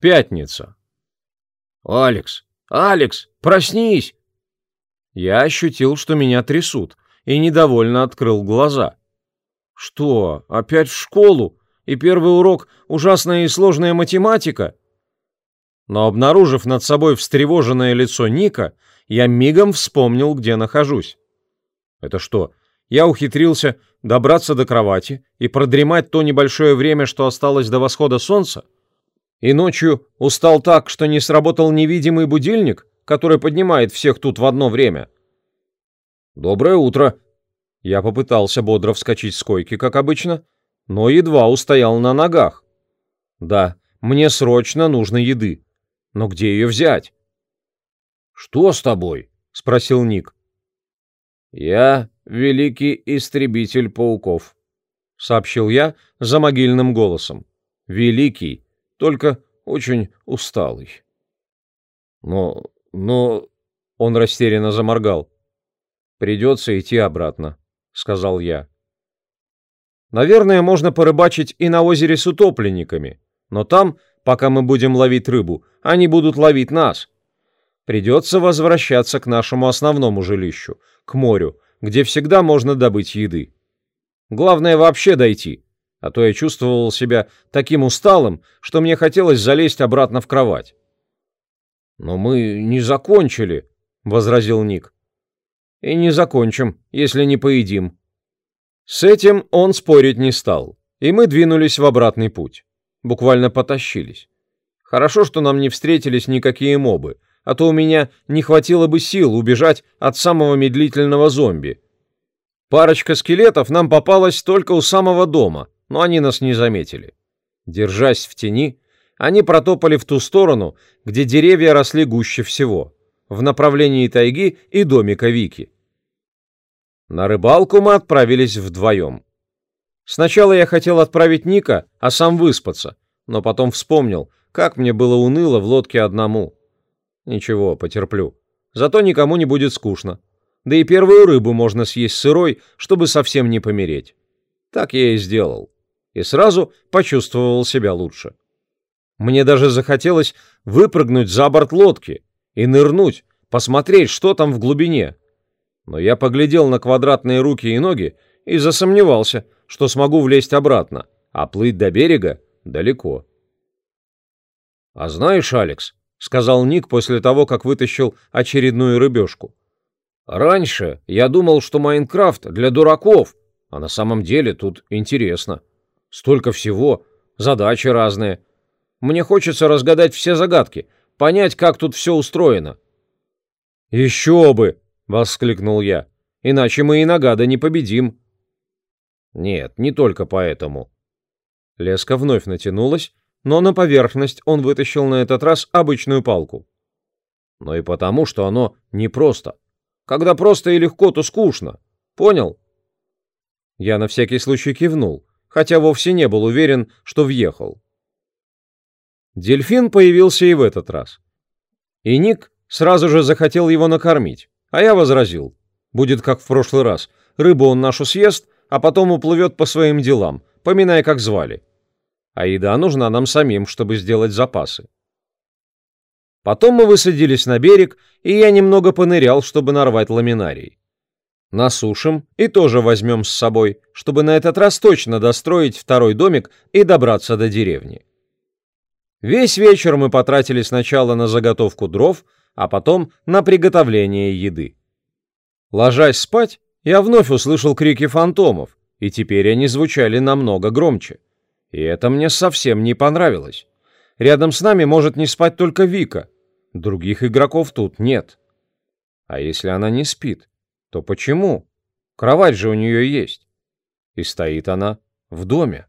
Пятница. «Алекс! Алекс! Проснись!» Я ощутил, что меня трясут, и недовольно открыл глаза. «Что, опять в школу? И первый урок — ужасная и сложная математика?» Но, обнаружив над собой встревоженное лицо Ника, я мигом вспомнил, где нахожусь. Это что, я ухитрился добраться до кровати и продремать то небольшое время, что осталось до восхода солнца? И ночью устал так, что не сработал невидимый будильник, который поднимает всех тут в одно время? «Доброе утро!» Я попытался бодро вскочить с койки, как обычно, но едва устоял на ногах. «Да, мне срочно нужно еды. Но где ее взять?» «Что с тобой?» — спросил Ник. «Я великий истребитель пауков», — сообщил я за могильным голосом. «Великий только очень усталый. Но, но... Он растерянно заморгал. Придется идти обратно, сказал я. Наверное, можно порыбачить и на озере с утопленниками, но там, пока мы будем ловить рыбу, они будут ловить нас. Придется возвращаться к нашему основному жилищу, к морю, где всегда можно добыть еды. Главное вообще дойти, а то я чувствовал себя таким усталым, что мне хотелось залезть обратно в кровать. «Но мы не закончили», — возразил Ник. «И не закончим, если не поедим». С этим он спорить не стал, и мы двинулись в обратный путь. Буквально потащились. Хорошо, что нам не встретились никакие мобы, а то у меня не хватило бы сил убежать от самого медлительного зомби. Парочка скелетов нам попалась только у самого дома — но они нас не заметили. Держась в тени, они протопали в ту сторону, где деревья росли гуще всего, в направлении тайги и домика Вики. На рыбалку мы отправились вдвоем. Сначала я хотел отправить Ника, а сам выспаться, но потом вспомнил, как мне было уныло в лодке одному. Ничего, потерплю. Зато никому не будет скучно. Да и первую рыбу можно съесть сырой, чтобы совсем не помереть. Так я и сделал и сразу почувствовал себя лучше. Мне даже захотелось выпрыгнуть за борт лодки и нырнуть, посмотреть, что там в глубине. Но я поглядел на квадратные руки и ноги и засомневался, что смогу влезть обратно, а плыть до берега далеко. «А знаешь, Алекс», — сказал Ник после того, как вытащил очередную рыбешку, «раньше я думал, что Майнкрафт для дураков, а на самом деле тут интересно». Столько всего, задачи разные. Мне хочется разгадать все загадки, понять, как тут все устроено. «Еще бы!» — воскликнул я. «Иначе мы и нагада не победим». «Нет, не только поэтому». Леска вновь натянулась, но на поверхность он вытащил на этот раз обычную палку. Но и потому, что оно непросто. Когда просто и легко, то скучно. Понял? Я на всякий случай кивнул, хотя вовсе не был уверен, что въехал. Дельфин появился и в этот раз. И Ник сразу же захотел его накормить, а я возразил. Будет как в прошлый раз. Рыбу он нашу съест, а потом уплывет по своим делам, поминая, как звали. А еда нужна нам самим, чтобы сделать запасы. Потом мы высадились на берег, и я немного понырял, чтобы нарвать ламинарий. Насушим и тоже возьмем с собой, чтобы на этот раз точно достроить второй домик и добраться до деревни. Весь вечер мы потратили сначала на заготовку дров, а потом на приготовление еды. Ложась спать, я вновь услышал крики фантомов, и теперь они звучали намного громче. И это мне совсем не понравилось. Рядом с нами может не спать только Вика. Других игроков тут нет. А если она не спит? То почему? Кровать же у нее есть. И стоит она в доме.